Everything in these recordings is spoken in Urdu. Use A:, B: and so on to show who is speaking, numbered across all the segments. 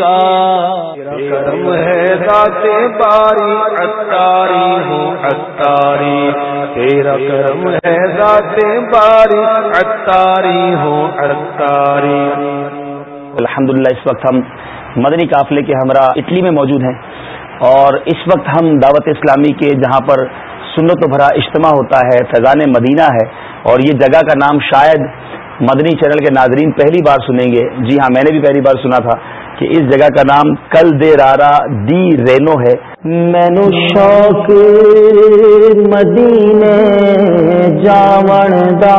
A: کا کرم ہے ذات باری اتاری ہو اتاری تیرا کرم ہے ذات باری اتاری ہو اتاری
B: الحمد للہ اس وقت ہم مدنی قافلے کے ہمراہ اٹلی میں موجود ہیں اور اس وقت ہم دعوت اسلامی کے جہاں پر سنت و بھرا اجتماع ہوتا ہے، فیضان مدینہ ہے اور یہ جگہ کا نام شاید مدنی چینل کے ناظرین پہلی بار سنیں گے۔ جی ہاں میں نے بھی پہلی بار سنا تھا۔ کہ اس جگہ کا نام کل دے رارا دی رینو ہے۔ مینو شوق مدینے جاون دا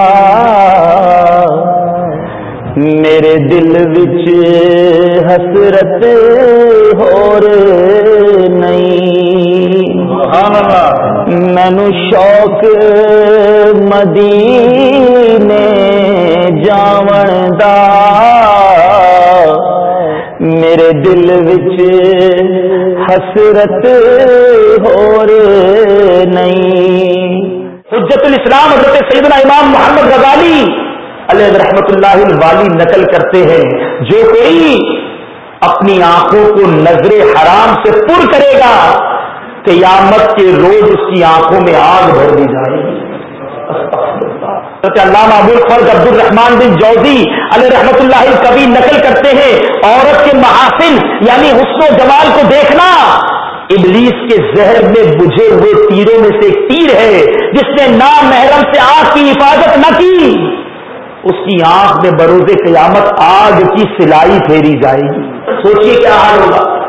B: میرے دل وچ حسرت ہور نہیں۔ مینو شوق مدینے جاون دا میرے دل وچ حسرت ہور نہیں۔ حجت الاسلام حضرت سیدنا امام محمد غزالی علیہ رحمت اللہ الوالی نقل کرتے ہیں، جو کوئی اپنی آنکھوں کو نظر حرام سے پر کرے گا، قیامت کے روز اس کی آنکھوں میں آگ بھر دی جائے گی۔ علامہ ابو الفرد عبد الرحمان بن جوزی علیہ رحمت اللہ کبھی نقل کرتے ہیں، عورت کے محاسن یعنی حسن و جمال کو دیکھنا۔ ابلیس کے زہر میں بجھے ہوئے تیروں میں سے ایک تیر ہے، جس نے نام محرم سے آگ کی حفاظت نہ کی۔ اس کی آنکھ میں بروز قیامت آگ کی سلائی پھیری جائے گی۔ سوچیے کیا حال ہوگا؟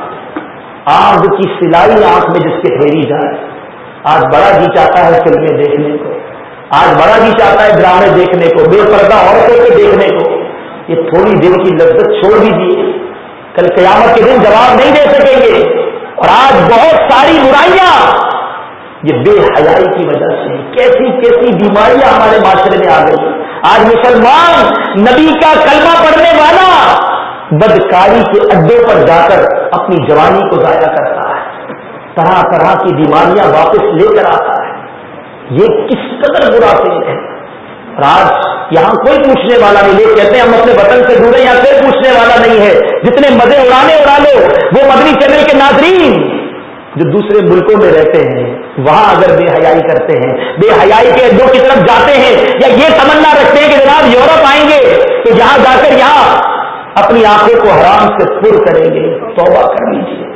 B: آگ کی سلائی آنکھ میں جس کے پھیری جائے۔ آج بڑا جی چاہتا ہے فلمیں دیکھنے کو۔ آج بڑا بھی چاہتا ہے ڈرامے دیکھنے کو، بے پردہ عورتوں کو دیکھنے کو۔ یہ تھوڑی دیر کی لذت چھوڑ دیجیے کل قیامت کے دن جواب نہیں دے سکیں گے۔ اور آج بہت ساری برائیاں۔ یہ بے حیائی کی وجہ سے کیسی کیسی بیماریاں ہمارے معاشرے میں آ گئی۔ آج مسلمان نبی کا کلمہ پڑھنے والا بدکاری کے اڈے پر جا کر اپنی جوانی کو ضائع کرتا ہے۔ طرح طرح کی بیماریاں واپس لے کر آتا ہے۔ یہ کس قدر برا فیل ہے؟ اور آج یہاں کوئی پوچھنے والا نہیں، لوگ کہتے ہیں ہم اپنے وطن سے جڑے یہاں کوئی پوچھنے والا نہیں ہے۔ جتنے مزے اڑانے اڑا لو، وہ مدنی چینل کے ناظرین جو دوسرے ملکوں میں رہتے ہیں، وہاں اگر بے حیائی کرتے ہیں، بے حیائی کے اڈوں کی طرف جاتے ہیں، یا یہ تمنا رکھتے ہیں کہ جناب یورپ آئیں گے، تو یہاں جا کر یہاں اپنی آنکھوں کو حرام سے پر کریں گے، توبہ کر لیجیے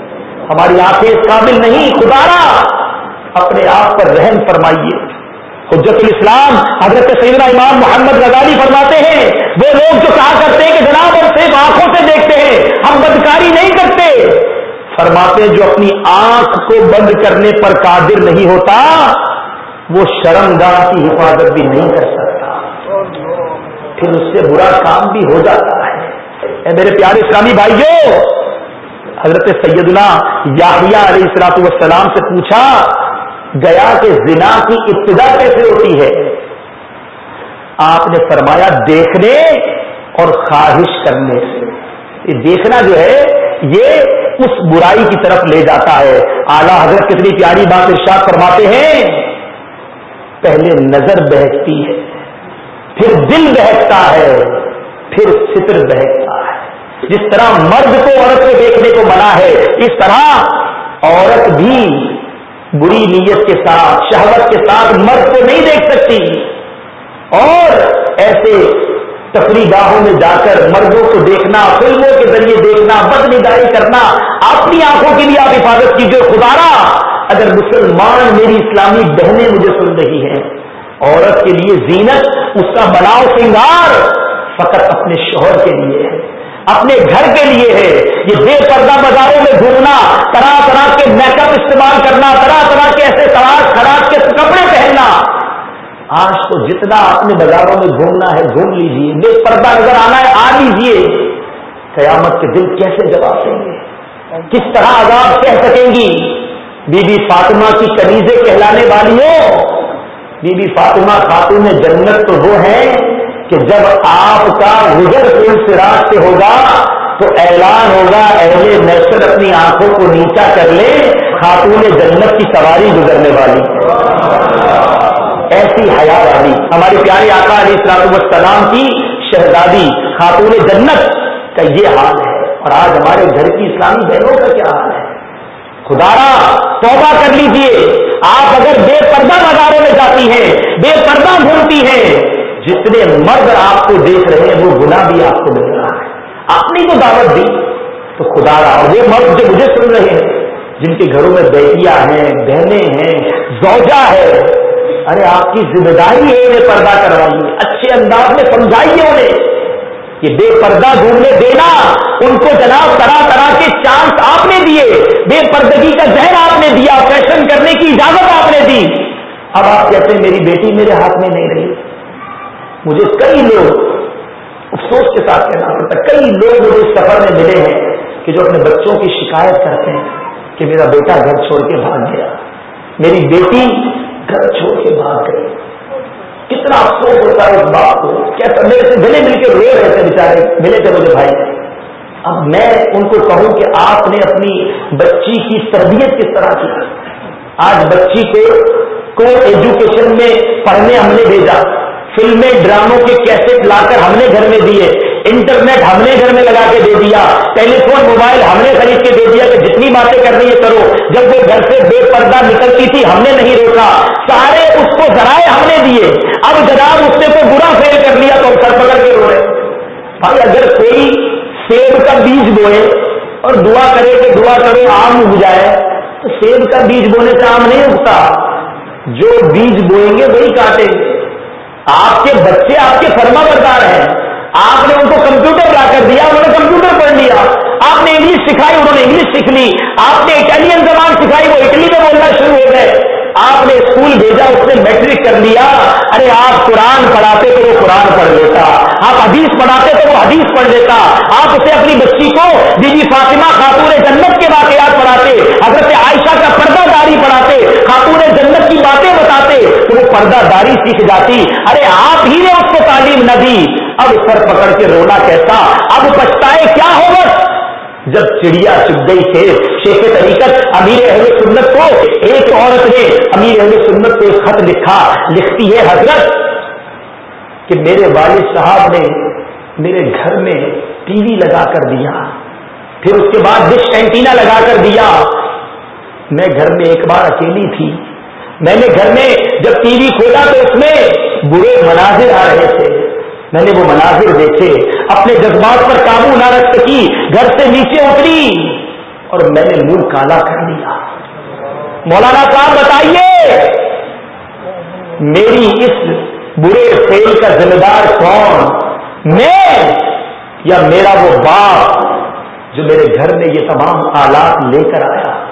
B: ہماری آنکھیں قابل نہیں خدارا اپنے آپ پر رحم فرمائیے۔ حجت الاسلام حضرت سیدنا امام محمد غزالی فرماتے ہیں، وہ لوگ جو کہا کرتے ہیں کہ جناب ہم صرف آنکھوں سے دیکھتے ہیں، ہم بدکاری نہیں کرتے۔ فرماتے جو اپنی آنکھ کو بند کرنے پر قادر نہیں ہوتا، وہ شرم گاہ کی حفاظت بھی نہیں کر سکتا۔ پھر اس سے برا کام بھی ہو جاتا ہے۔ اے میرے پیارے اسلامی بھائیوں حضرت سیدنا یاہیا علیہ السلاط والسلام سے پوچھا گیا کہ زنا کی ابتدا کیسے ہوتی ہے؟ آپ نے فرمایا دیکھنے اور خواہش کرنے۔ سے یہ دیکھنا جو ہے، یہ اس برائی کی طرف لے جاتا ہے۔ اعلی حضرت کتنی پیاری بات ارشاد فرماتے ہیں۔ پہلے نظر بہتتی ہے، پھر دل بہتتا ہے، پھر فطر بہتتا ہے۔ جس طرح مرد کو عورت کو دیکھنے کو منا ہے، اس طرح عورت بھی بری نیت کے ساتھ، شہوت کے ساتھ مرد کو نہیں دیکھ سکتی۔ اور ایسے تفریح گاہوں میں جا کر مردوں کو دیکھنا، فلموں کے ذریعے دیکھنا بد کرنا، اپنی آنکھوں کے لیے آپ حفاظت کیجیے خدارا اگر مسلمان میری اسلامی بہنیں مجھے سن رہی ہیں، عورت کے لیے زینت، اس کا بناؤ سنگار، فقط اپنے شوہر کے لیے ہے۔ اپنے گھر کے لیے ہے۔ یہ بے پردہ بازاروں میں گھومنا، طرح طرح کے میک اپ استعمال کرنا، طرح طرح کے ایسے تلاش خراش کے کپڑے پہننا۔ آج تو جتنا اپنے بازاروں میں گھومنا ہے، گھوم لیجیے بے پردہ نظر آنا ہے، آ لیجیے قیامت کے دل کیسے جواب دیں گے؟ کس طرح عذاب کہہ سکیں گی؟ بی بی فاطمہ کی کنیزیں کہلانے والی ہو بی بی فاطمہ خاتون جنت تو وہ ہیں کہ جب آپ کا گزر پل سے راستے ہوگا تو اعلان ہوگا، اہل نسل اپنی آنکھوں کو نیچا کر لے، خاتون جنت کی سواری گزرنے والی۔ ایسی حیا والی ہماری پیاری آقا علی السلام السلام کی شہزادی خاتون جنت کا یہ حال ہے۔ اور آج ہمارے گھر کی اسلامی بہنوں کا کیا حال ہے؟ خدارا، توبہ کر لیجیے۔ آپ اگر بے پردہ بازاروں میں جاتی ہیں، بے پردہ گھومتی ہیں جتنے مرد آپ کو دیکھ رہے ہیں، وہ گنا بھی آپ کو مل رہا ہے آپ نے تو دعوت دی۔ تو خدا را اور وہ مرد جو مجھے سن رہے ہیں، جن کے گھروں میں بیٹیاں ہیں، بہنیں ہیں، زوجہ ہے، ارے آپ کی ذمہ داری ہے انہیں پردہ کروائیے اچھے انداز میں سمجھائیے انہیں کہ بے پردہ گھومنے دینا، ان کو جناب طرح طرح کے چانس آپ نے دیے۔ بے پردگی کا ذہن آپ نے دیا فیشن کرنے کی اجازت آپ نے دی۔ اب آپ کہتے ہیں، میری بیٹی میرے ہاتھ میں نہیں رہی۔ مجھے کئی لوگ افسوس کے ساتھ کہنا پڑتا کئی لوگ مجھے اس سفر میں ملے ہیں کہ جو اپنے بچوں کی شکایت کرتے ہیں کہ میرا بیٹا گھر چھوڑ کے بھاگ گیا، میری بیٹی گھر چھوڑ کے بھاگ گئی۔ کتنا افسوس ہوتا ہے اس بات کو۔ کیا میرے سے گلے مل کے رو رہے تھے بےچارے ملے تھے مجھے بھائی۔ اب میں ان کو کہوں کہ آپ نے اپنی بچی کی تربیت کس طرح کی؟ آج بچی کو کو ایجوکیشن میں پڑھنے ہم نے بھیجا۔ فلمیں ڈراموں کے کیسے لا کر ہم نے گھر میں دیے، انٹرنیٹ ہم نے گھر میں لگا کے دے دیا ٹیلی فون موبائل ہم نے خرید کے دے دیا کہ جتنی باتیں کرنی ہے کرو۔ جب وہ گھر سے بے پردہ نکلتی تھی، ہم نے نہیں روکا۔ سارے اس کو ذرائع ہم نے دیے۔ اب جناب اس نے کوئی برا فیل کر لیا تو ہم سر پکڑ کے رو رہے بھائی، اگر کوئی سیب کا بیج بوئے اور دعا کرے کہ دعا کرو، آم اگ جائے، تو سیب کا بیج بونے سے آم نہیں اگتا۔ جو بیج بوئیں گے وہی کاٹیں گے۔ آپ کے بچے آپ کے فرما بردار ہیں۔ آپ نے ان کو کمپیوٹر لا کر دیا، انہوں نے کمپیوٹر پڑھ لیا۔ آپ نے انگلش سکھائی، انہوں نے انگلش سیکھ لی۔ آپ نے اٹالین زبان سکھائی، وہ اٹلی میں بولنا شروع ہو گئے۔ آپ نے اسکول بھیجا، اس نے میٹرک کر لیا۔ ارے، آپ قرآن پڑھاتے تو وہ قرآن پڑھ لیتا۔ آپ حدیث پڑھاتے تو وہ حدیث پڑھ لیتا۔ آپ اسے اپنی بچی کو بی بی فاطمہ خاتون جنت کے واقعات پڑھاتے، حضرت عائشہ کا پردہ داری پڑھاتے، خاتون جنت کی باتیں پردہ داری سیکھ جاتی۔ ارے آپ ہی نے اس کو تعلیم نہ دی۔ اب سر پکڑ کے رونا کیسا؟ اب پچھتائے کیا ہوگا جب چڑیا چپ گئی تھے، شیخ طریقت امیر اہل سنت کو ایک عورت نے امیر اہل سنت کو ایک خط لکھا، لکھتی ہے، حضرت، کہ میرے والد صاحب نے میرے گھر میں ٹی وی لگا کر دیا۔ پھر اس کے بعد ڈش اینٹینا لگا کر دیا۔ میں گھر میں ایک بار اکیلی تھی۔ میں نے گھر میں جب ٹی وی کھولا تو اس میں برے مناظر آ رہے تھے۔ میں نے وہ مناظر دیکھے، اپنے جذبات پر قابو نہ رکھ سکی، گھر سے نیچے اتری اور میں نے منہ کالا کر لیا مولانا صاحب بتائیے، میری اس برے فیل کا ذمہ دار کون؟ میں یا میرا وہ باپ جو میرے گھر میں یہ تمام آلات لے کر آیا؟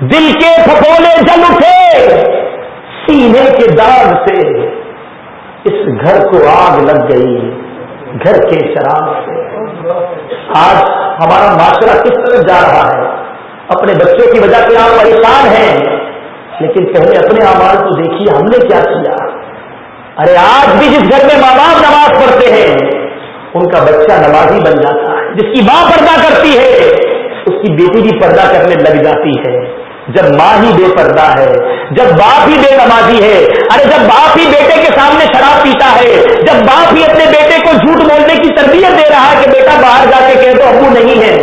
B: دل کے پھپولے جل اٹھے۔ سینے کے داغ سے اس گھر کو آگ لگ گئی، گھر کے شراب سے۔ آج ہمارا معاشرہ کس طرح جا رہا ہے؟ اپنے بچوں کی وجہ سے آپ پریشان ہیں، لیکن پہلے اپنے آواز کو دیکھیے، ہم نے کیا کیا؟ ارے، آج بھی جس گھر میں ماں باپ نماز پڑھتے ہیں، ان کا بچہ نمازی بن جاتا ہے۔ جس کی ماں پردہ کرتی ہے، اس کی بیٹی بھی پردہ کرنے لگ جاتی ہے۔ جب ماں ہی بے پردہ ہے، جب باپ ہی بے نمازی ہے، ارے جب باپ ہی بیٹے کے سامنے شراب پیتا ہے، جب باپ ہی اپنے بیٹے کو جھوٹ بولنے کی تربیت دے رہا ہے کہ بیٹا باہر جا کے کہ تو ابو نہیں ہے۔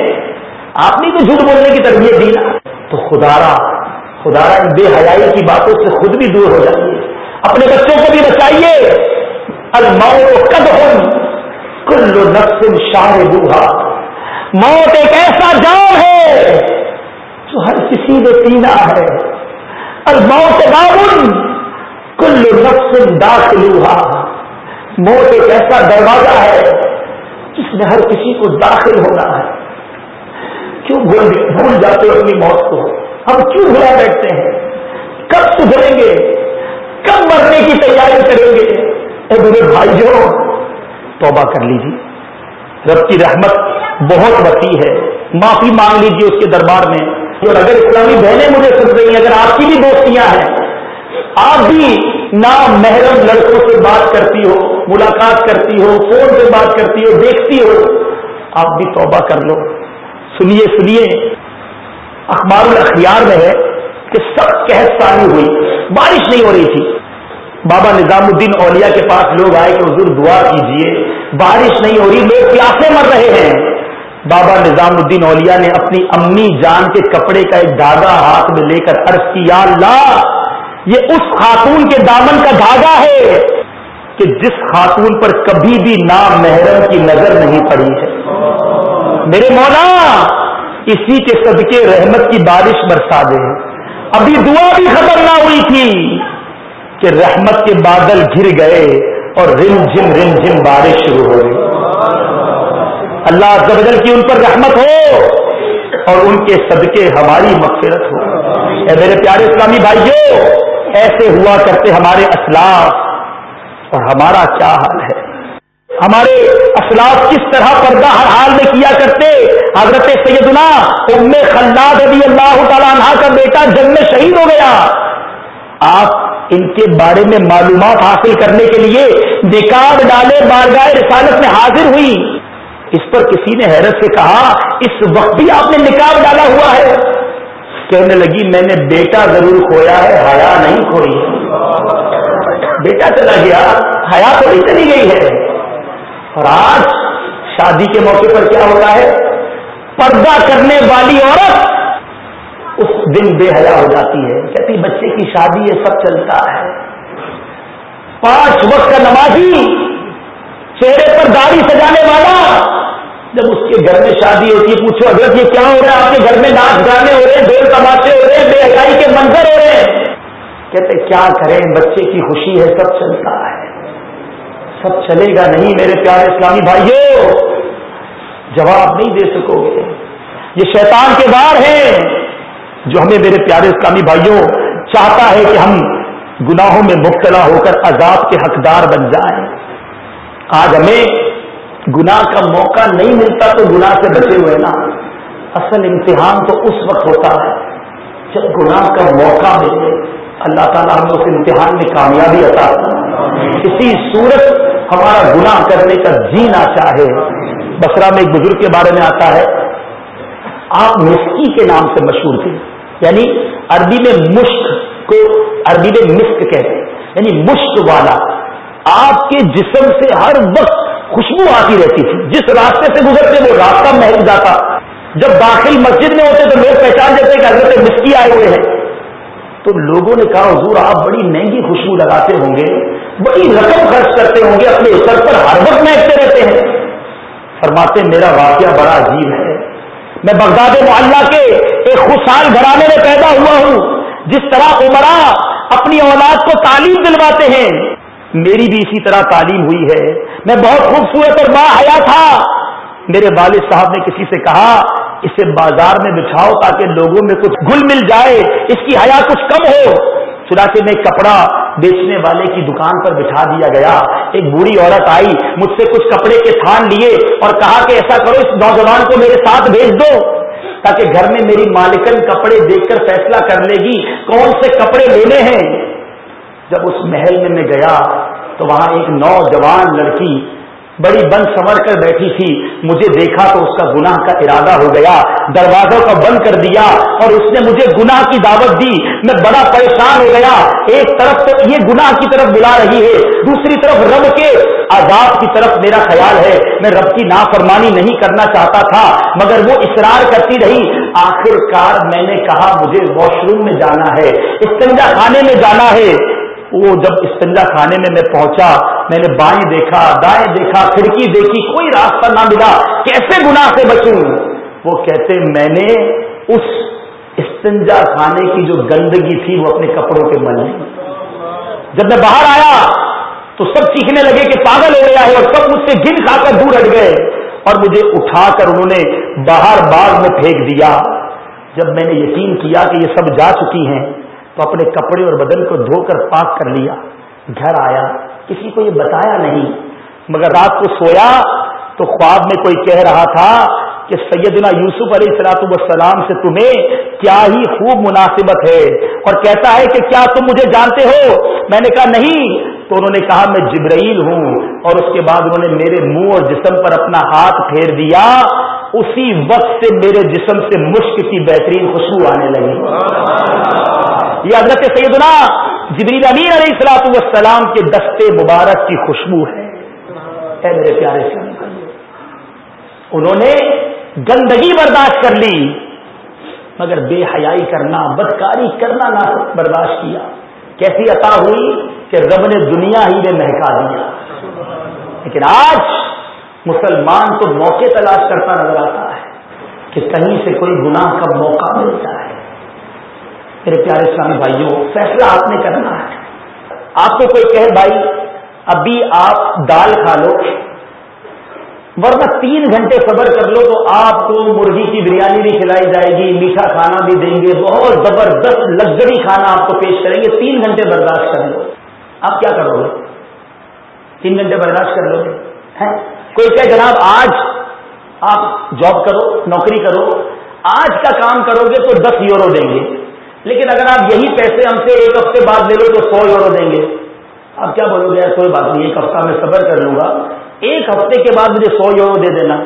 B: آپ نے تو جھوٹ بولنے کی تربیت دی نا۔ تو خدارا خدارا بے حیائی کی باتوں سے خود بھی دور ہو جائیے۔ اپنے بچوں کو بھی بچائیے۔ الموت قد کل نفس شاہ بوہا موت ایک ایسا جام ہے تو ہر کسی نے پینا ہے۔ اور موت بابن کل نفس داخل ہوا موت ایک ایسا دروازہ ہے جس میں ہر کسی کو داخل ہونا ہے۔ کیوں بھول بھول جاتے ہو اپنی موت کو؟ ہم کیوں بھلا بیٹھتے ہیں؟ کب سدھریں گے؟ کب مرنے کی تیاری کریں گے؟ اے میرے بھائیوں، توبہ کر لیجیے رب کی رحمت بہت وسیع ہے۔ معافی مانگ لیجیے اس کے دربار میں۔ اور اگر اسلامی بہنیں مجھے سن رہی ہیں، اگر آپ کی بھی دوستیاں ہیں، آپ بھی نام محرم لڑکوں سے بات کرتی ہو، ملاقات کرتی ہو، فون سے بات کرتی ہو، دیکھتی ہو، آپ بھی توبہ کر لو۔ سنیے سنیے، اخبار الاخیار میں ہے کہ سخت قحط سانی ہوئی۔ بارش نہیں ہو رہی تھی۔ بابا نظام الدین اولیا کے پاس لوگ آئے کہ حضور دعا کیجیے۔ بارش نہیں ہو رہی، لوگ پیاسے مر رہے ہیں۔ بابا نظام الدین اولیا نے اپنی امی جان کے کپڑے کا ایک دھاگا ہاتھ میں لے کر عرض کی، یا اللہ، یہ اس خاتون کے دامن کا دھاگا ہے کہ جس خاتون پر کبھی بھی نام محرم کی نظر نہیں پڑی ہے. میرے مولا، اسی کے صدقے رحمت کی بارش برسا دے۔ ابھی دعا بھی ختم نہ ہوئی تھی کہ رحمت کے بادل گر گئے اور رم جم رم جم بارش شروع ہو گئی۔ اللہ زبدل کی ان پر رحمت ہو اور ان کے صدقے ہماری مغفرت ہو۔ اے میرے پیارے اسلامی بھائیوں ایسے ہوا کرتے ہمارے اسلاف اور ہمارا کیا حال ہے؟ ہمارے اسلاف کس طرح پردہ ہر حال میں کیا کرتے؟ حضرت سیدنا ام خلاد رضی اللہ تعالیٰ عنہ کا بیٹا جنگ میں شہید ہو گیا۔ آپ ان کے بارے میں معلومات حاصل کرنے کے لیے نکاب ڈالے بارگاہ رسالت میں حاضر ہوئی۔ اس پر کسی نے حیرت سے کہا، اس وقت بھی آپ نے نکاب ڈالا ہوا ہے. کہنے لگی، میں نے بیٹا ضرور کھویا ہے، حیا نہیں کھوئی بیٹا چلا گیا، حیا تھوڑی چلی گئی ہے۔ اور آج شادی کے موقع پر کیا ہوتا ہے؟ پردہ کرنے والی عورت اس دن بے حیا ہو جاتی ہے۔ کہتی، بچے کی شادی یہ سب چلتا ہے۔ پانچ وقت کا نمازی چہرے پر داڑھی سجانے والا۔ جب اس کے گھر میں شادی ہوتی ہے پوچھو اگر یہ کیا ہو رہا ہے؟ آپ کے گھر میں ناچ گانے ہو رہے ہیں ڈول تماشے ہو رہے ہیں بے حیائی کے منظر ہو رہے۔ ہیں کہتے، کیا کریں؟ بچے کی خوشی ہے، سب چلتا ہے۔ سب چلے گا نہیں، میرے پیارے اسلامی بھائیوں جواب نہیں دے سکو گے۔ یہ شیطان کے بار ہیں۔ جو ہمیں میرے پیارے اسلامی بھائیوں چاہتا ہے کہ ہم گناہوں میں مبتلا ہو کر عذاب کے حقدار بن جائیں۔ آج ہمیں گناہ کا موقع نہیں ملتا تو گناہ سے بچے ہوئے نا۔ اصل امتحان تو اس وقت ہوتا ہے جب گناہ کا موقع ملے۔ اللہ تعالیٰ ہمیں اس امتحان میں کامیابی عطا کسی صورت ہمارا گناہ کرنے کا جینا چاہے بسرا میں ایک بزرگ کے بارے میں آتا ہے۔ آپ مسکی کے نام سے مشہور تھے۔ یعنی عربی میں مشک کو عربی میں مسک کہتے ہیں۔ یعنی مشک والا۔ آپ کے جسم سے ہر وقت خوشبو آتی رہتی تھی۔ جس راستے سے گزرتے وہ راستہ محل جاتا۔ جب داخل مسجد میں ہوتے تو لوگ پہچان دیتے کہ حضرت مسکی آئے ہوئے ہیں۔ تو لوگوں نے کہا، حضور، آپ بڑی مہنگی خوشبو لگاتے ہوں گے، بڑی رقم خرچ کرتے ہوں گے، اپنے سر پر ہر وقت مہکتے رہتے ہیں۔ فرماتے، میرا واقعہ بڑا عجیب ہے۔ میں بغداد محلہ کے ایک خوشحال گھرانے میں پیدا ہوا ہوں۔ جس طرح عمرا اپنی اولاد کو تعلیم دلواتے ہیں میری بھی اسی طرح تعلیم ہوئی ہے۔ میں بہت خوبصورت اور با حیا تھا۔ میرے والد صاحب نے کسی سے کہا، اسے بازار میں بچھاؤ تاکہ لوگوں میں کچھ گل مل جائے، اس کی حیا کچھ کم ہو۔ چنانچہ میں کپڑا بیچنے والے کی دکان پر بٹھا دیا گیا۔ ایک بوڑھی عورت آئی، مجھ سے کچھ کپڑے کے تھان لیے اور کہا کہ ایسا کرو، اس نوجوان کو میرے ساتھ بھیج دو۔ تاکہ گھر میں میری مالکن کپڑے دیکھ کر فیصلہ کر لے گی، کون سے کپڑے لینے ہیں؟ جب اس محل میں میں گیا تو وہاں ایک نوجوان لڑکی بڑی بند سنور کر بیٹھی تھی۔ مجھے دیکھا تو اس کا گناہ کا ارادہ ہو گیا۔ دروازوں کا بند کر دیا اور اس نے مجھے گناہ کی دعوت دی۔ میں بڑا پریشان ہو گیا۔ ایک طرف تو یہ گناہ کی طرف بلا رہی ہے، دوسری طرف رب کے عذاب کی طرف میرا خیال ہے۔ میں رب کی نافرمانی نہیں کرنا چاہتا تھا، مگر وہ اصرار کرتی رہی۔ آخر کار میں نے کہا، مجھے واش روم میں جانا ہے، استنجا خانے میں جانا ہے۔ وہ جب استنجا خانے میں میں پہنچا، میں نے بائیں دیکھا، دائیں دیکھا، کھڑکی دیکھی، کوئی راستہ نہ ملا، کیسے گناہ سے بچوں؟ وہ کہتے، میں نے اس استنجا خانے کی جو گندگی تھی، وہ اپنے کپڑوں کے من جب میں باہر آیا، تو سب چیخنے لگے کہ پاگل ہو گیا ہے اور سب مجھ سے گن کھا کر دور ہٹ گئے۔ اور مجھے اٹھا کر انہوں نے باہر باغ میں پھینک دیا۔ جب میں نے یقین کیا کہ یہ سب جا چکی ہیں تو اپنے کپڑے اور بدن کو دھو کر پاک کر لیا۔ گھر آیا، کسی کو یہ بتایا نہیں، مگر رات کو سویا تو خواب میں کوئی کہہ رہا تھا کہ سیدنا یوسف علیہ السلاط والسلام سے تمہیں کیا ہی خوب مناسبت ہے؟ اور کہتا ہے کہ کیا تم مجھے جانتے ہو؟ میں نے کہا نہیں۔ تو انہوں نے کہا، میں جبرائیل ہوں۔ اور اس کے بعد انہوں نے میرے منہ اور جسم پر اپنا ہاتھ پھیر دیا۔ اسی وقت سے میرے جسم سے مشک کی بہترین خوشبو آنے لگی۔ یہ حضرت سیدنا جبریل امین علیہ السلاط والسلام کے دستے مبارک کی خوشبو ہے۔ اے میرے پیارے سے انہوں نے گندگی برداشت کر لی، مگر بے حیائی کرنا، بدکاری کرنا نہ برداشت کیا۔ کیسی عطا ہوئی کہ رب نے دنیا ہی میں مہکا دیا۔ لیکن آج مسلمان تو موقع تلاش کرتا نظر آتا ہے کہ کہیں سے کوئی گناہ کا موقع ملتا ہے۔ میرے پیارے اسلامی بھائیوں، فیصلہ آپ نے کرنا ہے۔ آپ کو کوئی کہے، بھائی، ابھی آپ دال کھا لو، ورنہ تین گھنٹے صبر کر لو تو آپ کو مرغی کی بریانی بھی کھلائی جائے گی، میٹھا کھانا بھی دیں گے، بہت زبردست لگژری کھانا آپ کو پیش کریں گے۔ تین گھنٹے برداشت کر لو۔ آپ کیا کرو گے؟ تین گھنٹے برداشت کر لو گے؟ کوئی کہ جناب، آج آپ جاب کرو، نوکری کرو، آج کا کام کرو گے تو دس یورو دیں گے۔ لیکن اگر آپ یہی پیسے ہم سے ایک ہفتے بعد لے لو تو سو یورو دیں گے۔ آپ کیا بولو گے؟ کوئی بات نہیں، ایک ہفتہ میں صبر کر لوں گا۔ ایک ہفتے کے بعد مجھے سو یورو دے دینا۔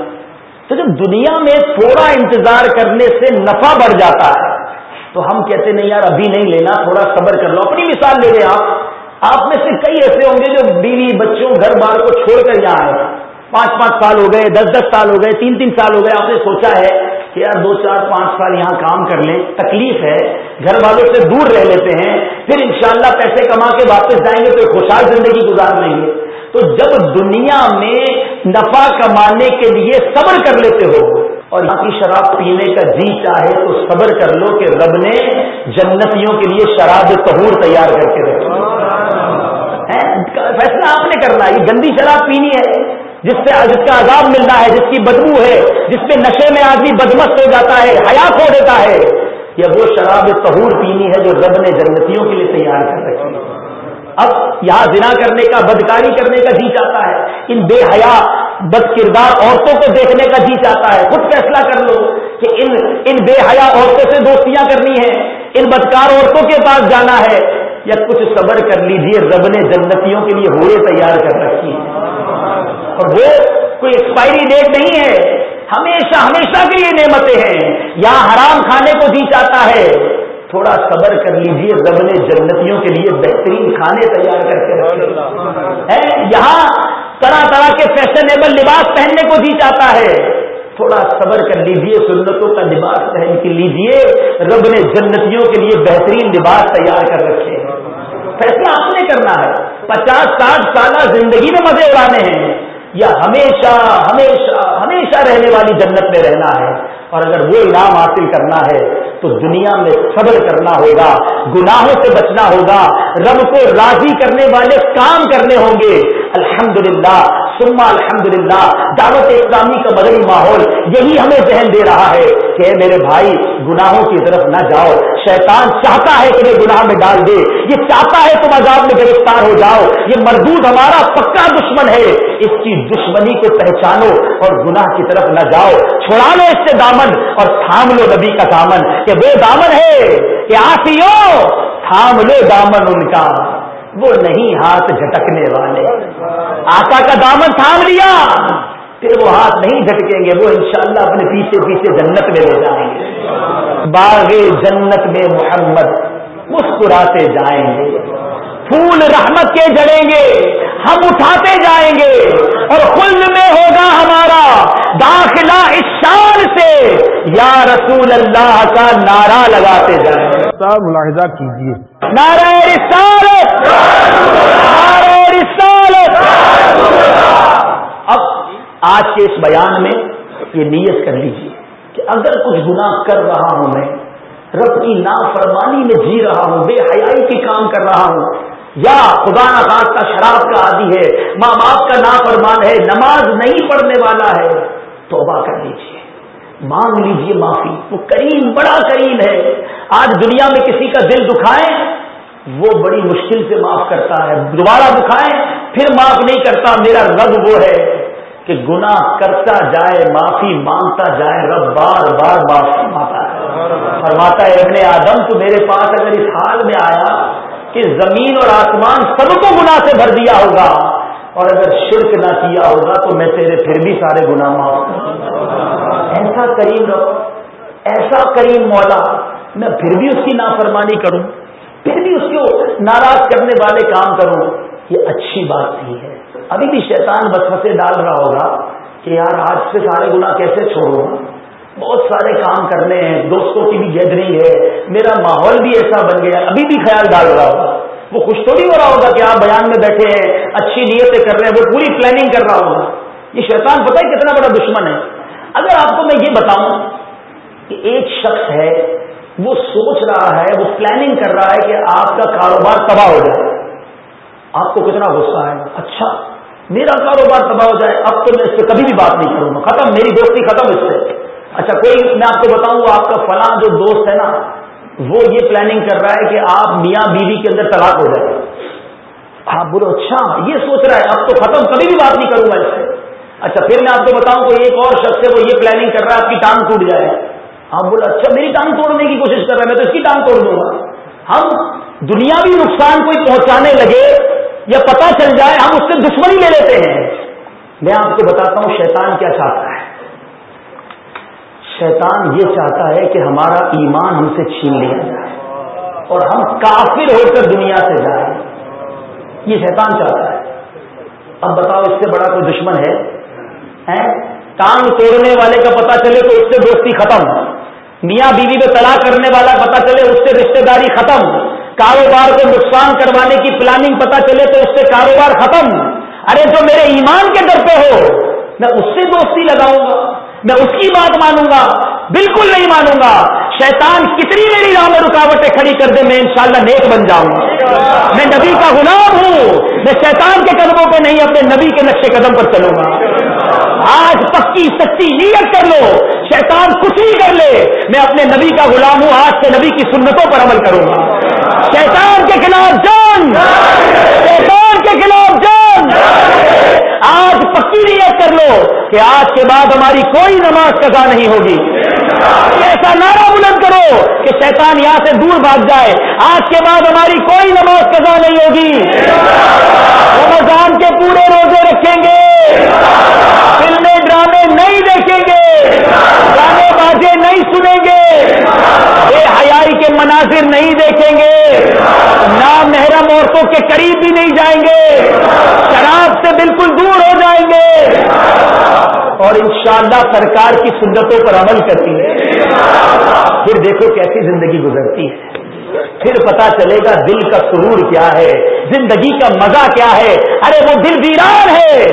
B: تو جب دنیا میں تھوڑا انتظار کرنے سے نفع بڑھ جاتا ہے، تو ہم کہتے نہیں، یار ابھی نہیں لینا، تھوڑا صبر کر لو۔ اپنی مثال لے لیں آپ۔ آپ میں سے کئی ایسے ہوں گے جو بیوی بچوں گھر بار کو چھوڑ کر یہاں آئے۔ پانچ پانچ سال ہو گئے، دس دس سال ہو گئے، تین تین سال ہو گئے، آپ نے سوچا ہے کہ یار دو چار پانچ سال یہاں کام کر لیں تکلیف ہے گھر والوں سے دور رہ لیتے ہیں پھر انشاءاللہ پیسے کما کے واپس جائیں گے تو خوشحال زندگی گزار لیں گے تو جب دنیا میں نفع کمانے کے لیے صبر کر لیتے ہو اور یہاں کی شراب پینے کا جی چاہے تو صبر کر لو کہ رب نے جنتیوں کے لیے شراب تہور تیار کر کے رکھا فیصلہ آپ نے کرنا یہ گندی شراب پینی ہے۔ جس سے جس کا عذاب ملنا ہے، جس کی بدبو ہے، جس پہ نشے میں آدمی بدمست ہو جاتا ہے، حیا کھو دیتا ہے۔ یا وہ شراب تہور پینی ہے جو رب نے جنتیوں کے لیے تیار کر رکھی ہے۔ اب یہاں زنا کرنے کا، بدکاری کرنے کا جی چاہتا ہے۔ ان بے حیا، بد کردار عورتوں کو دیکھنے کا جی چاہتا ہے۔ خود فیصلہ کر لو کہ ان ان بے حیا عورتوں سے دوستیاں کرنی ہے ان بدکار عورتوں کے پاس جانا ہے۔ یا کچھ صبر کر لیجیے، رب نے جنتیوں کے لیے ہوئے تیار کر رکھی ہے اور وہ کوئی ایکسپائری ڈیٹ نہیں ہے۔ ہمیشہ ہمیشہ کے لیے نعمتیں ہیں۔ یہاں حرام کھانے کو جی چاہتا ہے۔ تھوڑا صبر کر لیجیے رب نے جنتیوں کے لیے بہترین کھانے تیار کر کے رکھے۔ یہاں طرح طرح کے فیشنیبل لباس پہننے کو جی چاہتا ہے۔ تھوڑا صبر کر لیجیے سنتوں کا لباس پہن کے لیجیے۔ رب نے جنتیوں کے لیے بہترین لباس تیار کر رکھے۔ فیصلہ آپ نے کرنا ہے۔ پچاس ساٹھ سالہ زندگی میں مزے اڑانے ہیں۔ یا ہمیشہ ہمیشہ ہمیشہ رہنے والی جنت میں رہنا ہے۔ اور اگر وہ انعام حاصل کرنا ہے تو دنیا میں صبر کرنا ہوگا، گناہوں سے بچنا ہوگا، رب کو راضی کرنے والے کام کرنے ہوں گے۔ الحمدللہ سما الحمد للہ دعوت اسلامی کا مدنی ماحول یہی ہمیں ذہن دے رہا ہے کہ میرے بھائی گناہوں کی طرف نہ جاؤ۔ شیطان چاہتا ہے تمہیں گناہ میں ڈال دے۔ یہ چاہتا ہے تم عذاب میں گرفتار ہو جاؤ۔ یہ مردود ہمارا پکا دشمن ہے۔ اس کی دشمنی کو پہچانو اور گناہ کی طرف نہ جاؤ۔ چھوڑا لو اس سے دامن اور تھام لو نبی کا دامن کہ وہ دامن ہے کہ آسیو تھام لو دامن ان کا۔ وہ نہیں ہاتھ جھٹکنے والے۔ آقا کا دامن تھام لیا۔ پھر وہ ہاتھ نہیں جھٹکیں گے وہ انشاءاللہ اپنے پیچھے پیچھے جنت میں لے جائیں گے۔ باغ جنت میں محمد مسکراتے جائیں گے۔ پھول رحمت کے جڑیں گے ہم اٹھاتے جائیں گے۔ اور خلد میں ہوگا ہمارا داخلہ اس شان سے۔ یا رسول اللہ کا نعرہ لگاتے جائیں گے۔
A: ملاحظہ کیجیے
B: نعرہ رسالت نعرہ رسالت اب آج کے اس بیان میں یہ نیت کر لیجیے کہ اگر کچھ گناہ کر رہا ہوں میں، رب کی نافرمانی میں جی رہا ہوں، بے حیائی کے کام کر رہا ہوں، یا خدا نخواست کا شراب کا عادی ہے، ماں باپ کا نافرمان ہے، نماز نہیں پڑھنے والا ہے، توبہ کر لیجیے مانگ لیجیے معافی، وہ کریم، بڑا کریم ہے۔ آج دنیا میں کسی کا دل دکھائے وہ بڑی مشکل سے معاف کرتا ہے۔ دوبارہ دکھائے پھر معاف نہیں کرتا، میرا رب وہ ہے۔ کہ گناہ کرتا جائے، معافی مانگتا جائے، رب بار بار معاف فرماتا ہے فرماتا ہے، ابن آدم، تو میرے پاس اگر اس حال میں آیا کہ زمین اور آسمان سب کو گناہ سے بھر دیا ہوگا اور اگر شرک نہ کیا ہوگا، تو میں تیرے پھر بھی سارے گناہ معاف ایسا کریم رہو ایسا کریم مولا، میں پھر بھی اس کی نافرمانی کروں، پھر بھی اس کو ناراض کرنے والے کام کروں۔ یہ اچھی بات نہیں ہے۔ ابھی بھی شیطان بس ڈال رہا ہوگا کہ یار آج سے سارے گناہ کیسے چھوڑوں؟ بہت سارے کام کرنے ہیں، دوستوں کی بھی گیدرنگ ہے، میرا ماحول بھی ایسا بن گیا ابھی بھی خیال ڈال رہا ہوگا۔ وہ خوش تو نہیں ہو رہا ہوگا کہ آپ بیان میں بیٹھے ہیں، اچھی نیتیں کر رہے ہیں، وہ پوری پلاننگ کر رہا ہوگا۔ یہ شیطان پتہ ہے کتنا بڑا دشمن ہے۔ اگر آپ کو میں یہ بتاؤں کہ ایک شخص ہے، وہ سوچ رہا ہے، وہ پلاننگ کر رہا ہے کہ آپ کا کاروبار تباہ ہو جائے۔ آپ کو کتنا غصہ ہے؟ اچھا۔ میرا کاروبار تباہ ہو جائے، اب تو میں اس سے کبھی بھی بات نہیں کروں گا۔ ختم، میری دوستی ختم اس سے اچھا کوئی میں آپ کو بتاؤں آپ کا فلاں جو دوست ہے نا، وہ یہ پلاننگ کر رہا ہے کہ آپ میاں بیوی کے اندر طلاق ہو جائے۔ آپ بولو اچھا یہ سوچ رہا ہے، اب تو ختم، کبھی بھی بات نہیں کروں گا اس سے اچھا پھر میں آپ کو بتاؤں، کوئی ایک اور شخص ہے، وہ یہ پلاننگ کر رہا ہے، آپ کی ٹانگ ٹوٹ جائے۔ آپ بولو اچھا میری ٹانگ توڑنے کی کوشش کر رہا ہے، میں تو اس کی ٹانگ توڑ دوں گا۔ ہم دنیاوی نقصان کوئی پہنچانے لگے یا پتا چل جائے ہم اس سے دشمنی لے لیتے ہیں۔ میں آپ کو بتاتا ہوں شیطان کیا چاہتا ہے۔ شیطان یہ چاہتا ہے کہ ہمارا ایمان ہم سے چھین لیا جائے اور ہم کافر ہو کر دنیا سے جائیں۔ یہ شیطان چاہتا ہے۔ اب بتاؤ اس سے بڑا کوئی دشمن ہے؟ ٹانگ توڑنے والے کا پتا چلے تو اس سے دوستی ختم۔ میاں بیوی میں طلاق کرنے والا پتا چلے اس سے رشتہ داری ختم۔ کاروبار کو نقصان کروانے کی پلاننگ پتا چلے تو اس سے کاروبار ختم۔ ارے جو میرے ایمان کے در پہ ہو، میں اس سے دوستی لگاؤں گا، میں اس کی بات مانوں گا، بالکل نہیں مانوں گا۔ شیطان کتنی میری راہ میں رکاوٹیں کھڑی کر دے، میں انشاءاللہ نیک بن جاؤں۔ گا میں نبی کا غلام ہوں، میں شیطان کے قدموں پہ نہیں، اپنے نبی کے نقشے قدم پر چلوں گا۔ آج پکی سچی نیت کر لو، شیطان کچھ ہی کر لے، میں اپنے نبی کا غلام ہوں، آج سے نبی کی سنتوں پر عمل کروں گا۔ شیطان کے خلاف جان شیطان کے خلاف جان آج پکی نیت کر لو کہ آج کے بعد ہماری کوئی نماز قضا نہیں ہوگی۔ ایسا نعرہ بلند کرو کہ شیطان یہاں سے دور بھاگ جائے۔ آج کے بعد ہماری کوئی نماز قضا نہیں ہوگی۔ رمضان کے پورے روزے رکھیں گے۔ فلمیں ڈرامے نہیں دیکھیں گے، گانے بازے نہیں سنیں گے۔ بے حیائی کے مناظر نہیں دیکھیں گے۔ نام محرم عورتوں کے قریب بھی نہیں جائیں گے۔ شراب سے بالکل دور ہو جائیں گے۔ اور انشاءاللہ سرکار کی سنتوں پر عمل کرتی ہے۔ پھر دیکھو کیسی زندگی گزرتی ہے۔ پھر پتا چلے گا دل کا سرور کیا ہے۔ زندگی کا مزہ کیا ہے۔ ارے وہ دل ویران ہے۔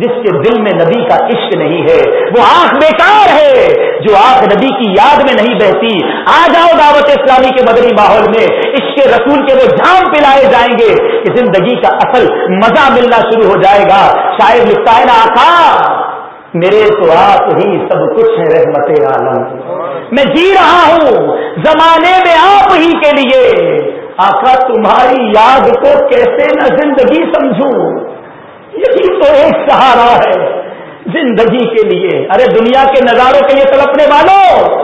B: جس کے دل میں نبی کا عشق نہیں ہے، وہ آنکھ بیکار ہے جو آنکھ نبی کی یاد میں نہیں بہتی۔ آ جاؤ دعوت اسلامی کے مدنی ماحول میں، عشق رسول کے وہ جام پلائے جائیں گے کہ زندگی کا اصل مزہ ملنا شروع ہو جائے گا۔ شاید لکھتا ہے نا آخا میرے تو آپ ہی سب کچھ ہے رحمت عالم۔ میں جی رہا ہوں، زمانے میں آپ ہی کے لیے۔ آقا، تمہاری یاد کو کیسے نہ زندگی سمجھوں؟ یہی تو ایک سہارا ہے زندگی کے لیے۔ ارے، دنیا کے نظاروں کے لیے تڑپنے والوں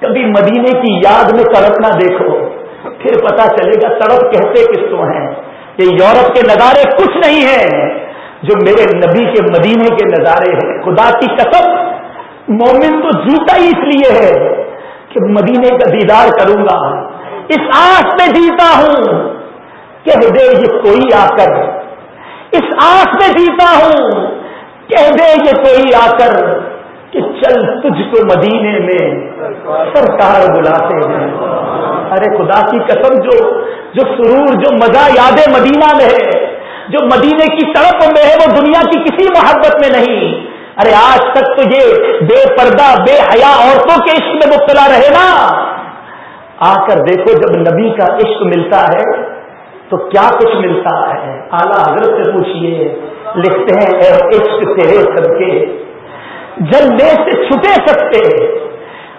B: کبھی مدینے کی یاد میں تڑپنا دیکھو۔ پھر پتا چلے گا تڑپ کہتے کس کو ہیں۔ یہ یورپ کے نظارے کچھ نہیں ہیں۔ جو میرے نبی کے مدینے کے نظارے ہیں۔ خدا کی قسم، مومن تو جیتا ہی اس لیے ہے کہ مدینے کا دیدار کروں گا۔ اس آس میں جیتا ہوں۔ کہہ دے، یہ کوئی آ کر اس آس میں جیتا ہوں۔ کہہ دے یہ کوئی آ کر کہ چل تجھ کو مدینے میں سرکار بلاتے ہیں۔ ارے خدا کی قسم جو جو سرور، جو مزہ یاد مدینہ میں ہے، جو مدینے کی سڑک میں ہے، وہ دنیا کی کسی محبت میں نہیں۔ ارے آج تک تو یہ بے پردہ، بے حیا عورتوں کے عشق میں مبتلا رہے نا۔ آ کر دیکھو جب نبی کا عشق ملتا ہے تو کیا کچھ ملتا ہے؟ اعلیٰ حضرت سے پوچھیے لکھتے ہیں، اے عشق تیرے سب کے۔ جلنے سے چھٹے سکتے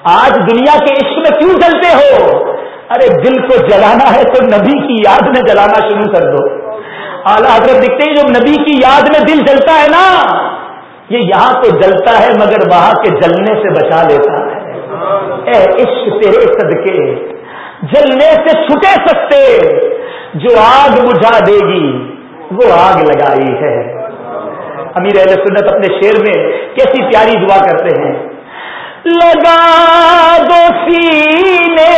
B: آج دنیا کے عشق میں کیوں جلتے ہو؟ ارے دل کو جلانا ہے تو نبی کی یاد میں جلانا شروع کر دو۔ اعلیٰ حضرت دکھتے ہیں جب نبی کی یاد میں دل جلتا ہے نا، یہ یہاں تو جلتا ہے، مگر وہاں کے جلنے سے بچا لیتا ہے۔ اے عشق تیرے صدقے، جلنے سے چھٹے سکتے۔ جو آگ بجھا دے گی، وہ آگ لگائی ہے۔ امیر اہل سنت اپنے شیر میں کیسی پیاری دعا کرتے ہیں۔ لگا دو سینے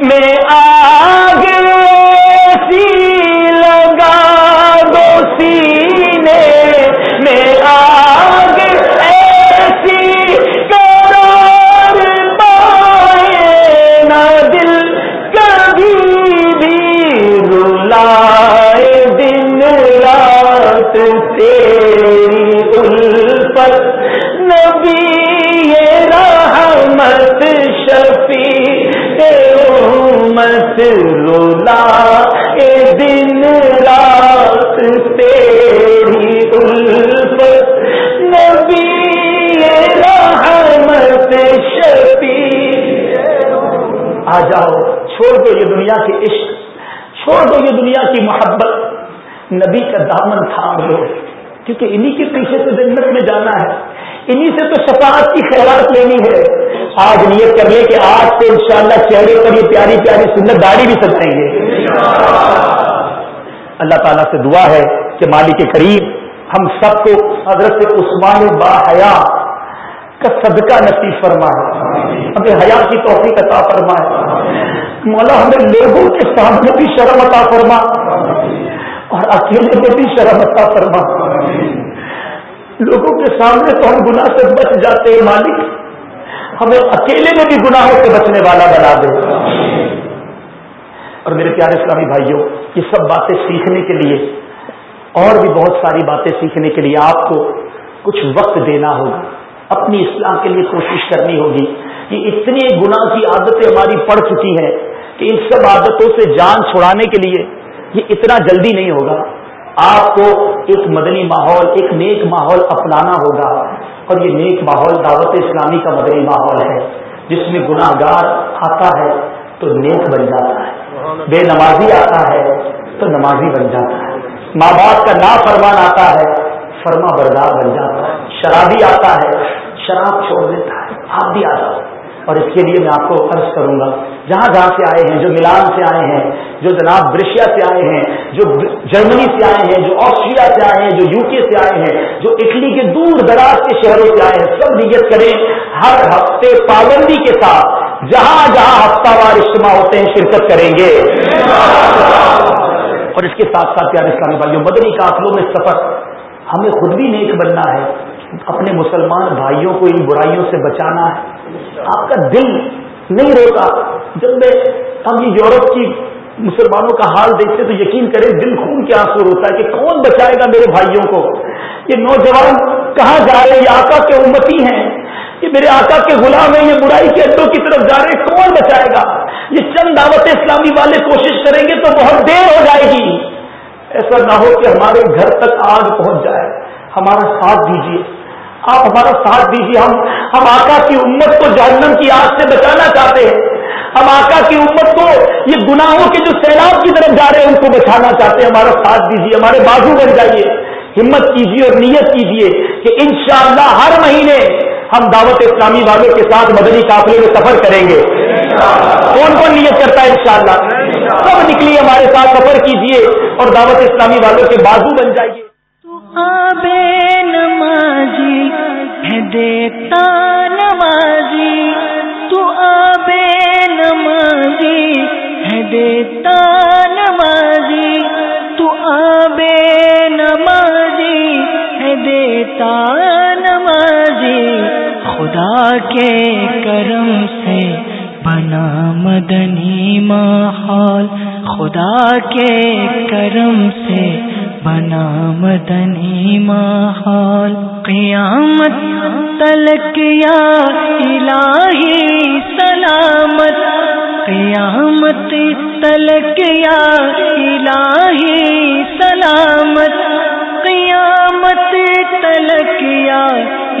B: میں آگ سی، لگا دو سینے مت رولا اے دن رات تیری الف نبی رحمت شبی آ جاؤ، چھوڑ دو یہ دنیا کے عشق، چھوڑ دو یہ دنیا کی محبت۔ نبی کا دامن تھام دو کیونکہ انہی کے پیچھے سے جنت میں جانا ہے۔ انہی سے تو شفاعت کی خیرات لینی ہے۔ آج نیت کر لیں کہ آج سے انشاءاللہ چہرے پر یہ پیاری پیاری سندر داڑھی بھی سجائیں گے اللہ تعالیٰ سے دعا ہے کہ مالک کے قریب ہم سب کو حضرت عثمان با حیا کا صدقہ نصیب فرمائے۔ ہمیں حیا کی توفیق عطا فرمائے۔ مولا ہمیں لوگوں کے سامنے بھی شرم عطا فرما۔ اور اکیلے میں بھی شرم عطا فرما۔ لوگوں کے سامنے تو ہم گناہ سے بچ جاتے ہیں مالک۔ ہمیں اکیلے میں بھی گناہوں سے بچنے والا بنا دے اور میرے پیارے اسلامی بھائیوں، یہ سب باتیں سیکھنے کے لیے، اور بھی بہت ساری باتیں سیکھنے کے لیے آپ کو کچھ وقت دینا ہوگا۔ اپنی اسلام کے لیے کوشش کرنی ہوگی۔ کہ اتنی گناہ کی عادتیں ہماری پڑ چکی ہیں کہ ان سب عادتوں سے جان چھڑانے کے لیے یہ اتنا جلدی نہیں ہوگا۔ آپ کو ایک مدنی ماحول، ایک نیک ماحول اپنانا ہوگا۔ اور یہ نیک ماحول دعوت اسلامی کا مدنی ماحول ہے۔ جس میں گناہ گار آتا ہے تو نیک بن جاتا ہے۔ بے نمازی آتا ہے تو نمازی بن جاتا ہے۔ ماں باپ کا نا فرمان آتا ہے، فرما بردار بن جاتا ہے۔ شرابی آتا ہے، شراب چھوڑ دیتا ہے۔ آپ بھی آ جاؤ۔ اور اس کے لیے میں آپ کو عرض کروں گا، جہاں جہاں سے آئے ہیں، جو ملان سے آئے ہیں، جو جناب برشیا سے آئے ہیں، جو جرمنی سے آئے ہیں، جو آسٹریا سے آئے ہیں، جو یو کے سے آئے ہیں، جو اٹلی کے دور دراز کے شہروں سے آئے ہیں، سب نیت کریں، ہر ہفتے پابندی کے ساتھ جہاں جہاں ہفتہ وار اجتماع ہوتے ہیں، شرکت کریں گے۔ اور اس کے ساتھ ساتھ پیارے اسلامی بھائیوں مدنی قافلوں میں سفر۔ ہمیں خود بھی نیک بننا ہے۔ اپنے مسلمان بھائیوں کو ان برائیوں سے بچانا ہے۔ آپ کا دل نہیں روتا جب میں ہم یہ یورپ کی مسلمانوں کا حال دیکھتے تو یقین کریں دل خون کے آنسو ہوتا ہے کہ کون بچائے گا میرے بھائیوں کو؟ یہ نوجوان کہاں جا رہے یہ آقا کے امتی ہیں۔ یہ میرے آقا کے غلام ہیں، یہ برائی کے اڈوں کی طرف جا رہے کون بچائے گا؟ یہ چند دعوت اسلامی والے کوشش کریں گے تو بہت دیر ہو جائے گی۔ ایسا نہ ہو کہ ہمارے گھر تک آگ پہنچ جائے۔ ہمارا ساتھ دیجیے آپ ہمارا ساتھ دیجیے، ہم ہم آقا کی امت کو جہنم کی آگ سے بچانا چاہتے ہیں۔ ہم آقا کی امت کو یہ گناہوں کے جو سیلاب کی طرف جا رہے ہیں، ان کو بچانا چاہتے ہیں۔ ہمارا ساتھ دیجیے، ہمارے بازو بن جائیے۔ ہمت کیجیے اور نیت کیجیے کہ انشاءاللہ ہر مہینے ہم دعوت اسلامی والوں کے ساتھ مدنی قافلے میں سفر کریں گے۔ کون کون نیت کرتا ہے انشاءاللہ؟ سب نکلیے ہمارے ساتھ، سفر کیجیے اور دعوت اسلامی والوں کے بازو بن جائیے۔
C: دیتا نمازی تو آبے نمازی ہے دیتا نمازی تو آبے نمازی ہے دیتا نمازی خدا کے کرم سے بنا مدنی ماحول، خدا کے کرم سے بنا مدنی ماحول قیامت تلک یا الہی سلامت، قیامت تلک یا الہی سلامت، قیامت تلک یا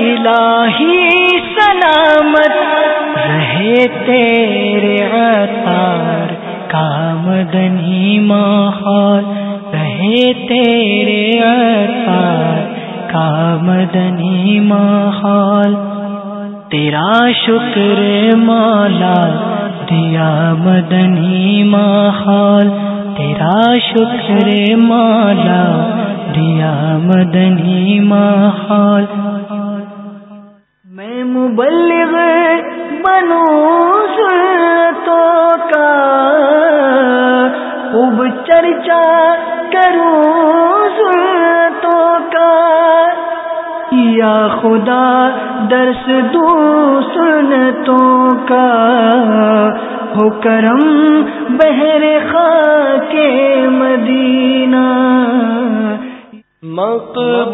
C: الہی سلامت۔ رہے تیرے عطار کا مدنی ماحول رہے تیرے عطار کا مدنی ماحول تیرا شکر مولا دیا مدنی ماحول تیرا شکر مولا دیا مدنی ماحول میں مبلغ بنو تو کا خوب چرچا کروں یا خدا درس دو سنتوں کا ہو کرم بہر خاک مدینہ مقبول